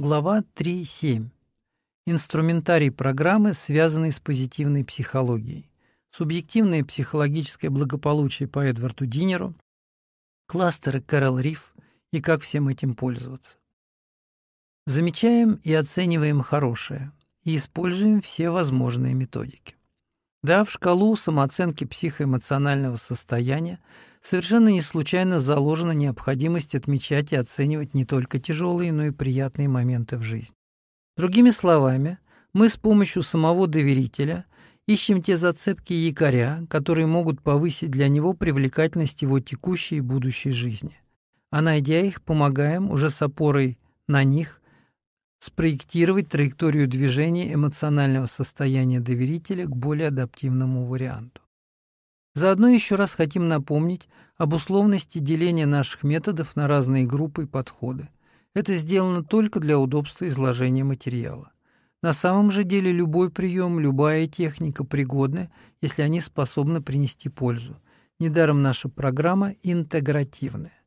Глава 3.7. Инструментарий программы, связанный с позитивной психологией. Субъективное психологическое благополучие по Эдварду Динеру, кластеры Кэрол Риф и как всем этим пользоваться. Замечаем и оцениваем хорошее и используем все возможные методики. Да, в шкалу самооценки психоэмоционального состояния совершенно не случайно заложена необходимость отмечать и оценивать не только тяжелые, но и приятные моменты в жизни. Другими словами, мы с помощью самого доверителя ищем те зацепки и якоря, которые могут повысить для него привлекательность его текущей и будущей жизни. А найдя их, помогаем уже с опорой на них спроектировать траекторию движения эмоционального состояния доверителя к более адаптивному варианту. Заодно еще раз хотим напомнить об условности деления наших методов на разные группы и подходы. Это сделано только для удобства изложения материала. На самом же деле любой прием, любая техника пригодны, если они способны принести пользу. Недаром наша программа интегративная.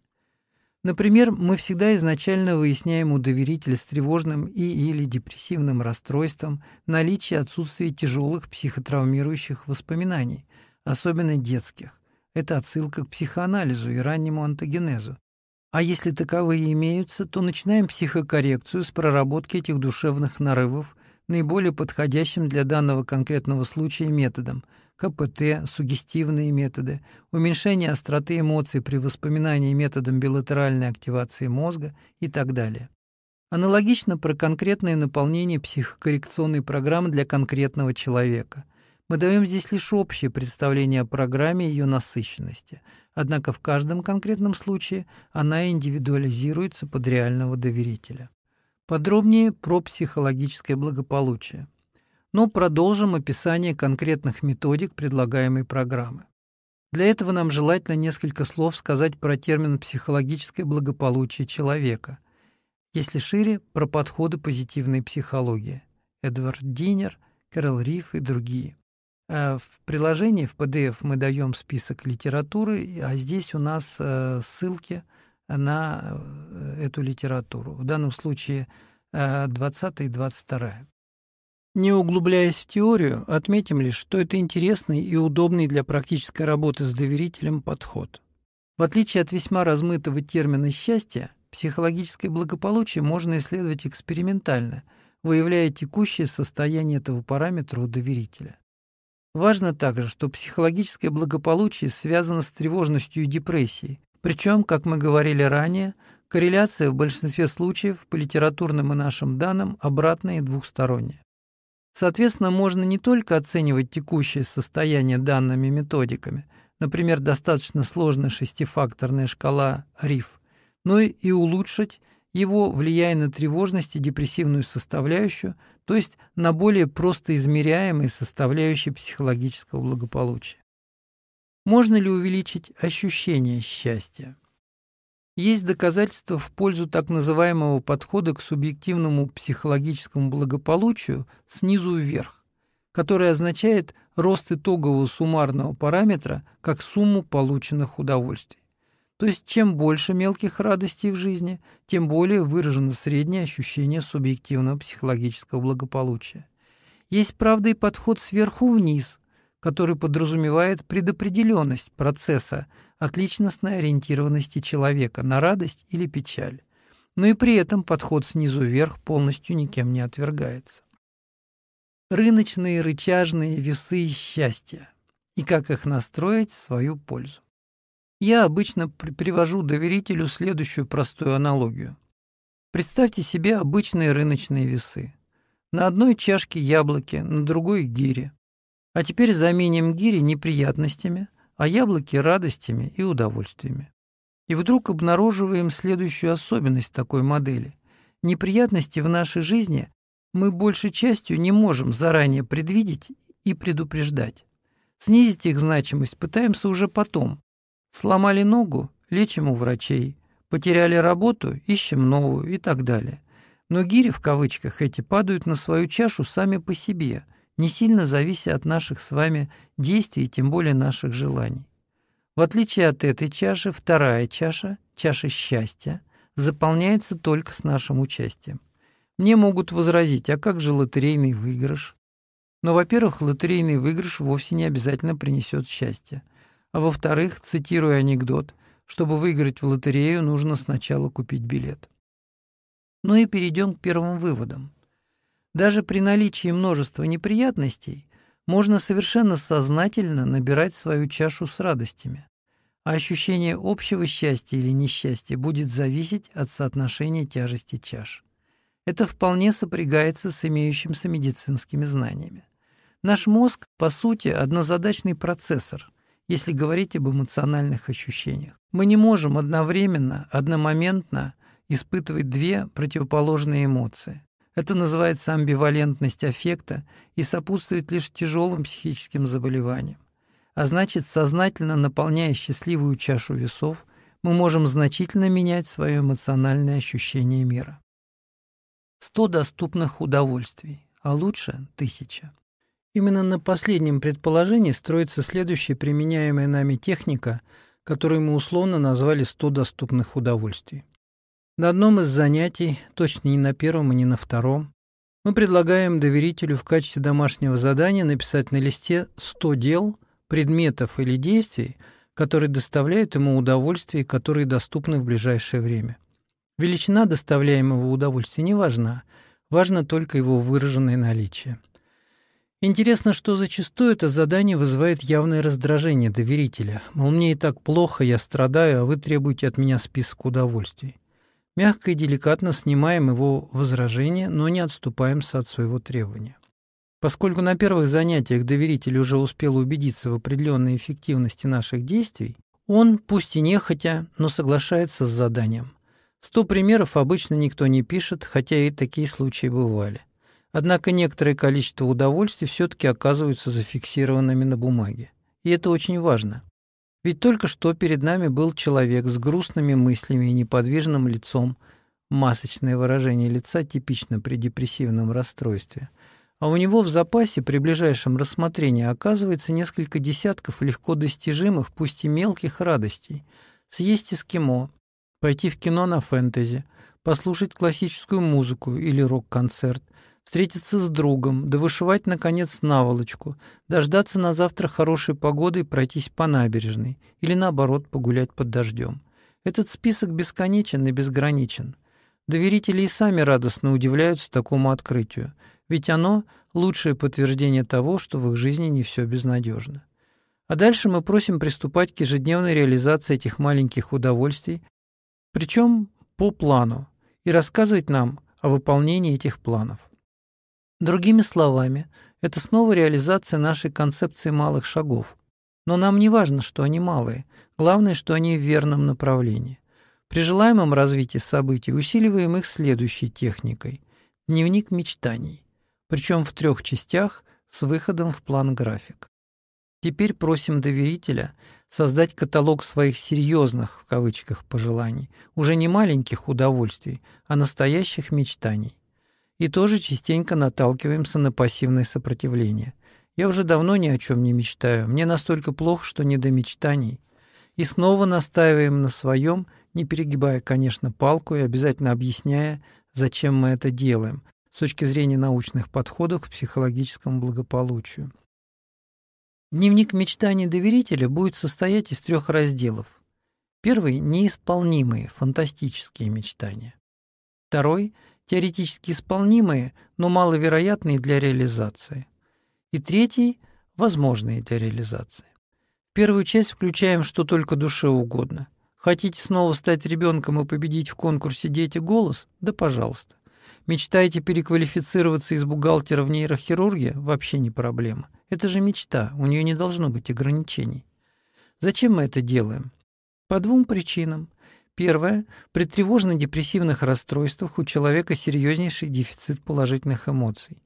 Например, мы всегда изначально выясняем у доверителя с тревожным и или депрессивным расстройством наличие отсутствия тяжелых психотравмирующих воспоминаний, особенно детских. Это отсылка к психоанализу и раннему антогенезу. А если таковые имеются, то начинаем психокоррекцию с проработки этих душевных нарывов наиболее подходящим для данного конкретного случая методом – КПТ, сугестивные методы, уменьшение остроты эмоций при воспоминании методом билатеральной активации мозга и так далее. Аналогично про конкретное наполнение психокоррекционной программы для конкретного человека. Мы даем здесь лишь общее представление о программе и ее насыщенности, однако в каждом конкретном случае она индивидуализируется под реального доверителя. Подробнее про психологическое благополучие но продолжим описание конкретных методик предлагаемой программы. Для этого нам желательно несколько слов сказать про термин «психологическое благополучие человека», если шире, про подходы позитивной психологии. Эдвард Динер, Кэрол Риф и другие. А в приложении, в PDF мы даем список литературы, а здесь у нас э, ссылки на э, эту литературу. В данном случае 20 э, и 22. Не углубляясь в теорию, отметим лишь, что это интересный и удобный для практической работы с доверителем подход. В отличие от весьма размытого термина «счастье», психологическое благополучие можно исследовать экспериментально, выявляя текущее состояние этого параметра у доверителя. Важно также, что психологическое благополучие связано с тревожностью и депрессией, причем, как мы говорили ранее, корреляция в большинстве случаев по литературным и нашим данным обратная и двухсторонняя. Соответственно, можно не только оценивать текущее состояние данными методиками, например, достаточно сложная шестифакторная шкала РИФ, но и улучшить его, влияя на тревожность и депрессивную составляющую, то есть на более просто измеряемые составляющие психологического благополучия. Можно ли увеличить ощущение счастья? Есть доказательства в пользу так называемого подхода к субъективному психологическому благополучию снизу вверх, который означает рост итогового суммарного параметра как сумму полученных удовольствий. То есть чем больше мелких радостей в жизни, тем более выражено среднее ощущение субъективного психологического благополучия. Есть, правда, и подход сверху вниз, который подразумевает предопределенность процесса от личностной ориентированности человека на радость или печаль. Но и при этом подход снизу вверх полностью никем не отвергается. Рыночные рычажные весы счастья и как их настроить в свою пользу. Я обычно привожу доверителю следующую простую аналогию. Представьте себе обычные рыночные весы. На одной чашке яблоки, на другой гири. А теперь заменим гири неприятностями, а яблоки радостями и удовольствиями. И вдруг обнаруживаем следующую особенность такой модели. Неприятности в нашей жизни мы большей частью не можем заранее предвидеть и предупреждать. Снизить их значимость пытаемся уже потом. Сломали ногу – лечим у врачей. Потеряли работу – ищем новую и так далее. Но гири в кавычках эти падают на свою чашу сами по себе, не сильно завися от наших с вами действий, тем более наших желаний. В отличие от этой чаши, вторая чаша, чаша счастья, заполняется только с нашим участием. Мне могут возразить, а как же лотерейный выигрыш? Но, во-первых, лотерейный выигрыш вовсе не обязательно принесет счастье. А во-вторых, цитируя анекдот, чтобы выиграть в лотерею, нужно сначала купить билет. Ну и перейдем к первым выводам. Даже при наличии множества неприятностей можно совершенно сознательно набирать свою чашу с радостями, а ощущение общего счастья или несчастья будет зависеть от соотношения тяжести чаш. Это вполне сопрягается с имеющимся медицинскими знаниями. Наш мозг, по сути, однозадачный процессор, если говорить об эмоциональных ощущениях. Мы не можем одновременно, одномоментно испытывать две противоположные эмоции. Это называется амбивалентность аффекта и сопутствует лишь тяжелым психическим заболеваниям. А значит, сознательно наполняя счастливую чашу весов, мы можем значительно менять свое эмоциональное ощущение мира. 100 доступных удовольствий, а лучше тысяча. Именно на последнем предположении строится следующая применяемая нами техника, которую мы условно назвали 100 доступных удовольствий. На одном из занятий, точно не на первом и не на втором, мы предлагаем доверителю в качестве домашнего задания написать на листе 100 дел, предметов или действий, которые доставляют ему удовольствие и которые доступны в ближайшее время. Величина доставляемого удовольствия не важна, важно только его выраженное наличие. Интересно, что зачастую это задание вызывает явное раздражение доверителя. Мол, мне и так плохо, я страдаю, а вы требуете от меня список удовольствий. Мягко и деликатно снимаем его возражение, но не отступаемся от своего требования. Поскольку на первых занятиях доверитель уже успел убедиться в определенной эффективности наших действий, он, пусть и нехотя, но соглашается с заданием. Сто примеров обычно никто не пишет, хотя и такие случаи бывали. Однако некоторое количество удовольствий все-таки оказываются зафиксированными на бумаге. И это очень важно. Ведь только что перед нами был человек с грустными мыслями и неподвижным лицом. Масочное выражение лица типично при депрессивном расстройстве. А у него в запасе при ближайшем рассмотрении оказывается несколько десятков легко достижимых, пусть и мелких радостей. Съесть эскимо, пойти в кино на фэнтези, послушать классическую музыку или рок-концерт, встретиться с другом, да вышивать, наконец, наволочку, дождаться на завтра хорошей погоды и пройтись по набережной, или, наоборот, погулять под дождем. Этот список бесконечен и безграничен. Доверители и сами радостно удивляются такому открытию, ведь оно – лучшее подтверждение того, что в их жизни не все безнадежно. А дальше мы просим приступать к ежедневной реализации этих маленьких удовольствий, причем по плану, и рассказывать нам о выполнении этих планов. Другими словами, это снова реализация нашей концепции малых шагов. Но нам не важно, что они малые, главное, что они в верном направлении. При желаемом развитии событий усиливаем их следующей техникой – дневник мечтаний, причем в трех частях с выходом в план-график. Теперь просим доверителя создать каталог своих «серьезных» в кавычках пожеланий, уже не маленьких удовольствий, а настоящих мечтаний и тоже частенько наталкиваемся на пассивное сопротивление. Я уже давно ни о чем не мечтаю, мне настолько плохо, что не до мечтаний. И снова настаиваем на своем, не перегибая, конечно, палку и обязательно объясняя, зачем мы это делаем, с точки зрения научных подходов к психологическому благополучию. Дневник мечтаний доверителя будет состоять из трех разделов. Первый – неисполнимые, фантастические мечтания. Второй – теоретически исполнимые, но маловероятные для реализации. И третий – возможные для реализации. Первую часть включаем, что только душе угодно. Хотите снова стать ребенком и победить в конкурсе «Дети голос»? Да пожалуйста. Мечтаете переквалифицироваться из бухгалтера в нейрохирурге? Вообще не проблема. Это же мечта, у нее не должно быть ограничений. Зачем мы это делаем? По двум причинам – Первое. При тревожно-депрессивных расстройствах у человека серьезнейший дефицит положительных эмоций.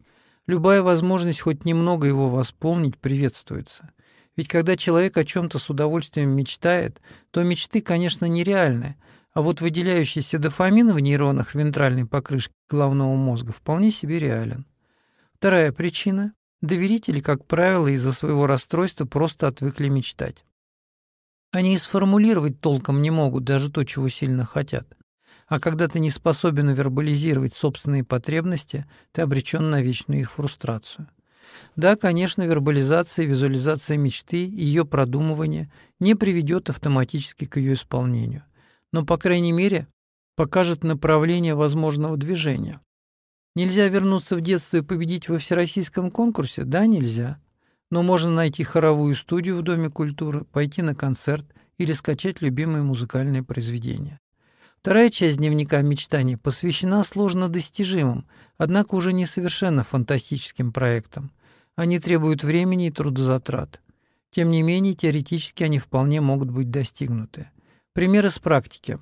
Любая возможность хоть немного его восполнить приветствуется. Ведь когда человек о чем-то с удовольствием мечтает, то мечты, конечно, нереальны, а вот выделяющийся дофамин в нейронах вентральной покрышки головного мозга вполне себе реален. Вторая причина. Доверители, как правило, из-за своего расстройства просто отвыкли мечтать. Они и сформулировать толком не могут даже то, чего сильно хотят. А когда ты не способен вербализировать собственные потребности, ты обречен на вечную их фрустрацию. Да, конечно, вербализация и визуализация мечты и ее продумывание не приведет автоматически к ее исполнению, но, по крайней мере, покажет направление возможного движения. Нельзя вернуться в детство и победить во всероссийском конкурсе? Да, нельзя. Но можно найти хоровую студию в Доме культуры, пойти на концерт или скачать любимые музыкальные произведения. Вторая часть дневника мечтаний посвящена сложно достижимым, однако уже не совершенно фантастическим проектам. Они требуют времени и трудозатрат. Тем не менее, теоретически они вполне могут быть достигнуты. Пример из практики.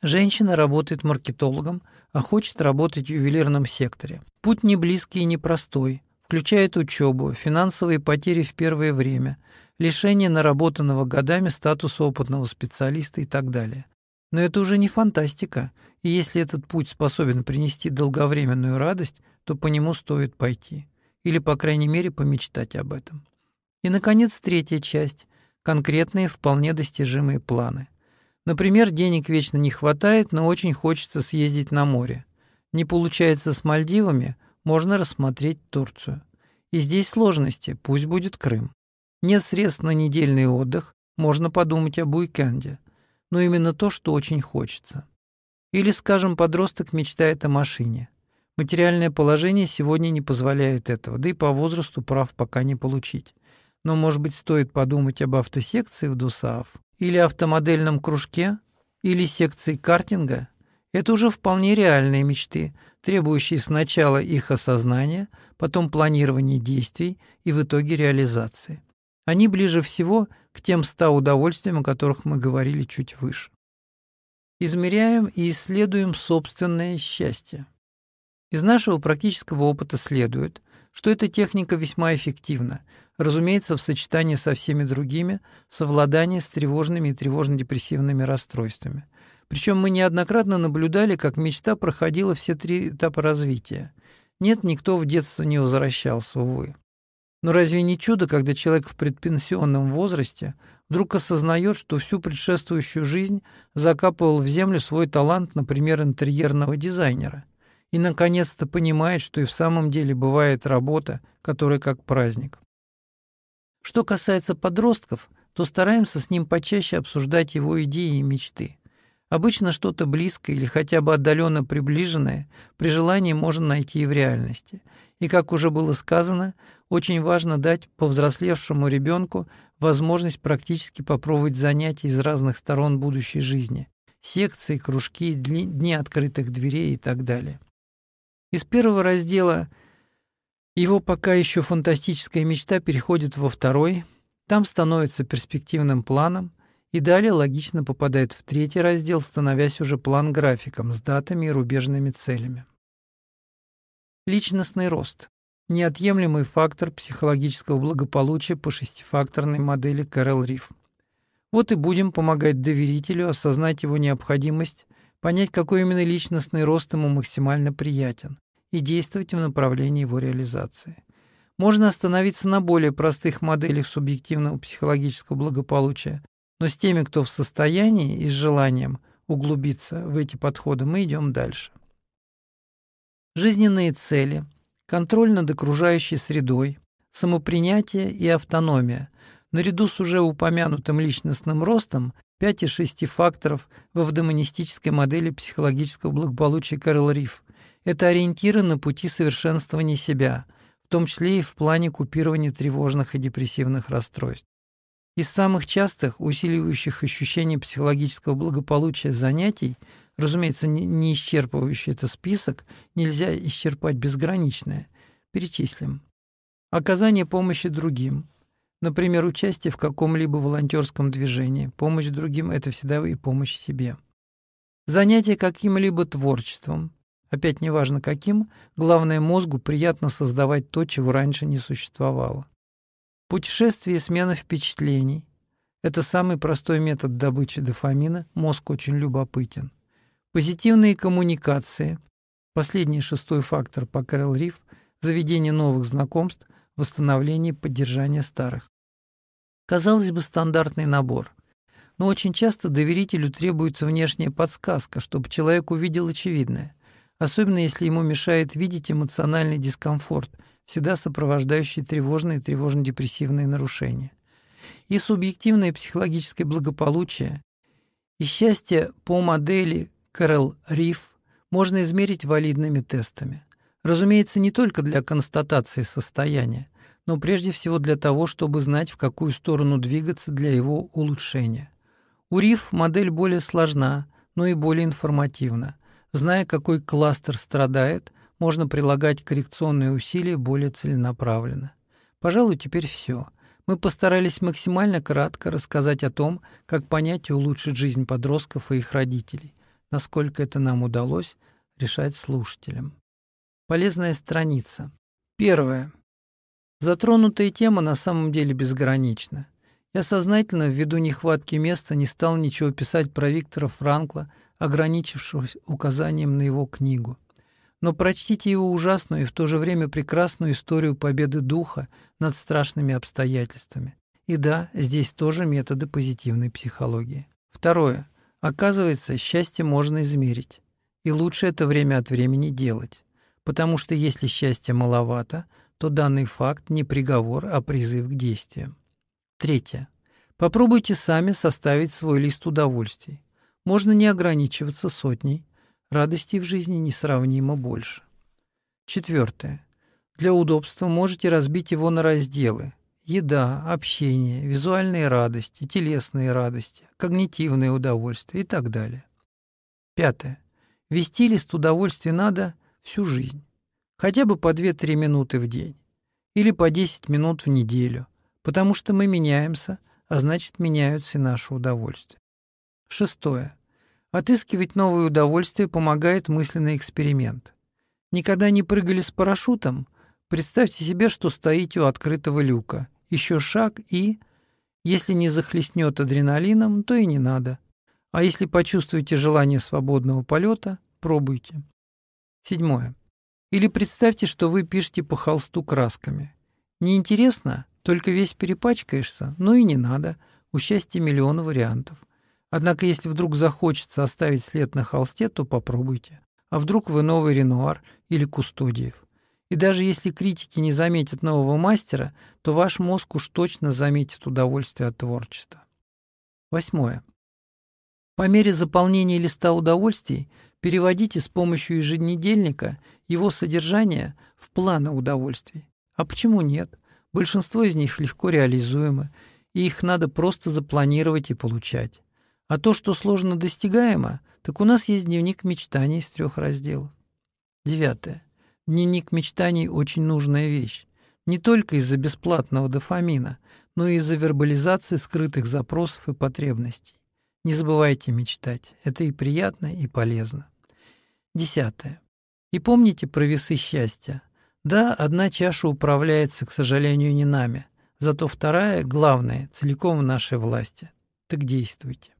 Женщина работает маркетологом, а хочет работать в ювелирном секторе. Путь не близкий и непростой. Включает учебу, финансовые потери в первое время, лишение наработанного годами статуса опытного специалиста и так далее. Но это уже не фантастика, и если этот путь способен принести долговременную радость, то по нему стоит пойти. Или, по крайней мере, помечтать об этом. И, наконец, третья часть – конкретные, вполне достижимые планы. Например, денег вечно не хватает, но очень хочется съездить на море. Не получается с Мальдивами, можно рассмотреть Турцию. И здесь сложности, пусть будет Крым. Нет средств на недельный отдых, можно подумать об уикенде. Но именно то, что очень хочется. Или, скажем, подросток мечтает о машине. Материальное положение сегодня не позволяет этого, да и по возрасту прав пока не получить. Но, может быть, стоит подумать об автосекции в ДУСААФ, или автомодельном кружке, или секции картинга. Это уже вполне реальные мечты, требующие сначала их осознания, потом планирования действий и в итоге реализации. Они ближе всего к тем ста удовольствиям, о которых мы говорили чуть выше. Измеряем и исследуем собственное счастье. Из нашего практического опыта следует, что эта техника весьма эффективна, разумеется, в сочетании со всеми другими, совладание с тревожными и тревожно-депрессивными расстройствами. Причем мы неоднократно наблюдали, как мечта проходила все три этапа развития. Нет, никто в детство не возвращался, увы. Но разве не чудо, когда человек в предпенсионном возрасте вдруг осознает, что всю предшествующую жизнь закапывал в землю свой талант, например, интерьерного дизайнера, и наконец-то понимает, что и в самом деле бывает работа, которая как праздник. Что касается подростков, то стараемся с ним почаще обсуждать его идеи и мечты. Обычно что-то близкое или хотя бы отдаленно приближенное при желании можно найти и в реальности. И, как уже было сказано, очень важно дать повзрослевшему ребенку возможность практически попробовать занятия из разных сторон будущей жизни. Секции, кружки, дни открытых дверей и так далее. Из первого раздела его пока еще фантастическая мечта переходит во второй, там становится перспективным планом, и далее логично попадает в третий раздел, становясь уже план-графиком с датами и рубежными целями. Личностный рост – неотъемлемый фактор психологического благополучия по шестифакторной модели Кэрол Риф. Вот и будем помогать доверителю осознать его необходимость понять, какой именно личностный рост ему максимально приятен, и действовать в направлении его реализации. Можно остановиться на более простых моделях субъективного психологического благополучия, но с теми, кто в состоянии и с желанием углубиться в эти подходы, мы идем дальше. Жизненные цели, контроль над окружающей средой, самопринятие и автономия, наряду с уже упомянутым личностным ростом, 5 из 6 факторов в эвдомонистической модели психологического благополучия Кэрол Риф. Это ориентиры на пути совершенствования себя, в том числе и в плане купирования тревожных и депрессивных расстройств. Из самых частых, усиливающих ощущение психологического благополучия занятий, разумеется, не исчерпывающий это список, нельзя исчерпать безграничное, перечислим. Оказание помощи другим – Например, участие в каком-либо волонтерском движении, помощь другим – это всегда и помощь себе. Занятие каким-либо творчеством, опять неважно каким, главное мозгу приятно создавать то, чего раньше не существовало. Путешествие и смена впечатлений – это самый простой метод добычи дофамина, мозг очень любопытен. Позитивные коммуникации – последний шестой фактор по Кэрол Риф – заведение новых знакомств, восстановление и поддержание старых. Казалось бы, стандартный набор. Но очень часто доверителю требуется внешняя подсказка, чтобы человек увидел очевидное, особенно если ему мешает видеть эмоциональный дискомфорт, всегда сопровождающий тревожные и тревожно-депрессивные нарушения. И субъективное психологическое благополучие, и счастье по модели Кэрол Риф можно измерить валидными тестами. Разумеется, не только для констатации состояния, но прежде всего для того, чтобы знать, в какую сторону двигаться для его улучшения. У РИФ модель более сложна, но и более информативна. Зная, какой кластер страдает, можно прилагать коррекционные усилия более целенаправленно. Пожалуй, теперь все. Мы постарались максимально кратко рассказать о том, как понять и улучшить жизнь подростков и их родителей. Насколько это нам удалось, решать слушателям. Полезная страница. Первое. Затронутая тема на самом деле безгранична. Я сознательно, ввиду нехватки места, не стал ничего писать про Виктора Франкла, ограничившись указанием на его книгу. Но прочтите его ужасную и в то же время прекрасную историю победы духа над страшными обстоятельствами. И да, здесь тоже методы позитивной психологии. Второе. Оказывается, счастье можно измерить. И лучше это время от времени делать. Потому что если счастья маловато – то данный факт не приговор, а призыв к действиям. Третье. Попробуйте сами составить свой лист удовольствий. Можно не ограничиваться сотней. Радости в жизни несравнимо больше. Четвертое. Для удобства можете разбить его на разделы. Еда, общение, визуальные радости, телесные радости, когнитивные удовольствия и так далее. Пятое. Вести лист удовольствий надо всю жизнь. Хотя бы по 2-3 минуты в день. Или по 10 минут в неделю. Потому что мы меняемся, а значит меняются и наши удовольствия. Шестое. Отыскивать новые удовольствия помогает мысленный эксперимент. Никогда не прыгали с парашютом? Представьте себе, что стоите у открытого люка. Еще шаг и... Если не захлестнет адреналином, то и не надо. А если почувствуете желание свободного полета, пробуйте. Седьмое. Или представьте, что вы пишете по холсту красками. Неинтересно, только весь перепачкаешься, ну и не надо, у счастья миллион вариантов. Однако, если вдруг захочется оставить след на холсте, то попробуйте. А вдруг вы новый Ренуар или Кустодиев. И даже если критики не заметят нового мастера, то ваш мозг уж точно заметит удовольствие от творчества. Восьмое. По мере заполнения листа удовольствий переводите с помощью еженедельника его содержание в планы удовольствий. А почему нет? Большинство из них легко реализуемы, и их надо просто запланировать и получать. А то, что сложно достигаемо, так у нас есть дневник мечтаний из трех разделов. Девятое. Дневник мечтаний – очень нужная вещь. Не только из-за бесплатного дофамина, но и из-за вербализации скрытых запросов и потребностей. Не забывайте мечтать. Это и приятно, и полезно. Десятое. И помните про весы счастья. Да, одна чаша управляется, к сожалению, не нами, зато вторая, главная, целиком в нашей власти. Так действуйте.